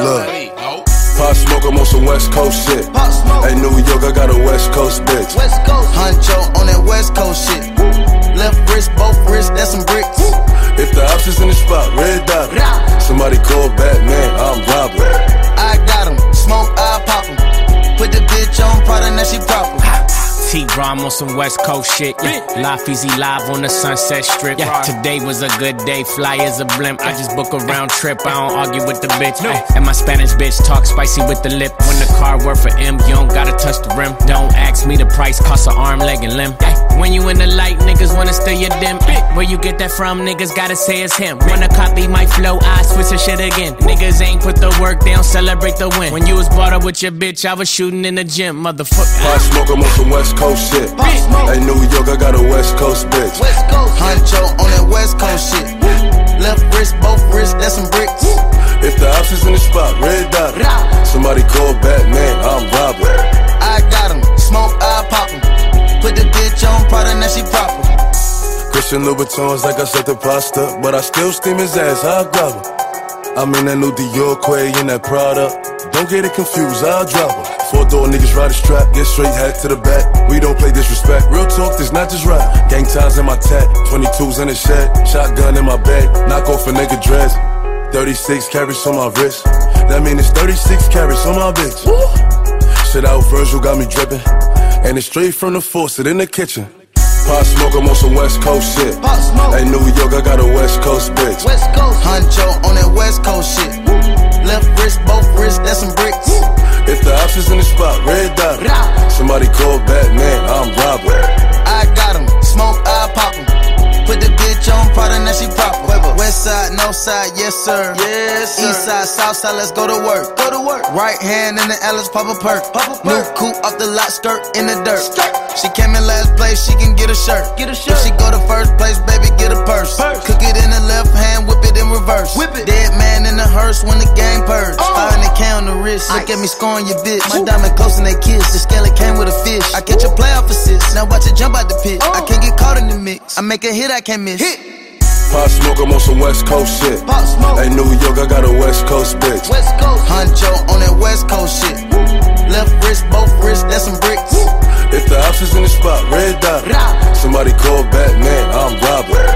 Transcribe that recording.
Look, Pop smoke, I'm on some West Coast shit. Hey, New York, I got a West Coast bitch. West Rom on some West Coast shit. Yeah. Life easy live on the Sunset Strip. Yeah. Today was a good day, fly as a blimp. I just book a round trip, I don't argue with the bitch. Ay, And my Spanish bitch talk spicy with the lip. When the car work for M, you don't gotta touch the rim. Don't ask me the price, cost an arm, leg, and limb. Ay, When you in the light, niggas wanna steal your dim. Ay, Where you get that from, niggas gotta say it's him. Wanna copy my flow, I switch the shit again. Niggas ain't put the work, they don't celebrate the win. When you was brought up with your bitch, I was shooting in the gym, motherfucker. Pop smoke, I'm on some West Coast shit. Pop smoke. Hey, New York, I got a West Coast bitch. West Coast. Huncho on that West Coast shit. Left wrist, both wrists, that's some bricks. If the ops is in the spot, red dot. Christian Louboutins like I said the pasta, but I still steam his ass, I grab. I'm in that new Dior Quay in that Prada. Don't get it confused, I'll drop her. Four door niggas ride a strap, get straight head to the back. We don't play disrespect. Real talk, this not just rap. Gang ties in my tat, 22s in the shed, shotgun in my bag, knock off a nigga dress. 36 carats on my wrist. That mean it's 36 carats on my bitch. Shit out Virgil got me dripping. And it's straight from the faucet in the kitchen. Pop smoke, I'm on some West Coast shit. Pop smoke. Hey, New York, I got a West Coast bitch. West Coast. Huncho on that West Coast shit. Left wrist, both wrists, that's some bricks. If the options in the spot, red yes sir. Yes sir. East side, south side, let's go to work. Go to work. Right hand in the Ellis, pop a perk. Pop a perk. New coupe off the lot, skirt in the dirt. Skirt. She came in last place, she can get a shirt. Get a shirt. If she go to first place, baby, get a purse. purse. Cook it in the left hand, whip it in reverse. Whip it. Dead man in the hearse when the game purge. Oh. Fire in the K on the wrist. Look at me scoring your bitch. My diamond close and they kiss. The scale came with a fish. I catch a playoff assist. Now watch it jump out the pit. I oh. can't get caught in the mix. I make a hit, I can't miss. Hit. Pop smoke, I'm on some West Coast shit. Pop smoke. Hey, New York, I got a West Coast bitch. West Coast. Huncho on that West Coast shit. Left wrist, both wrists, that's some bricks. If the ops is in the spot, red dot. Rah. Somebody call Batman, I'm robbing.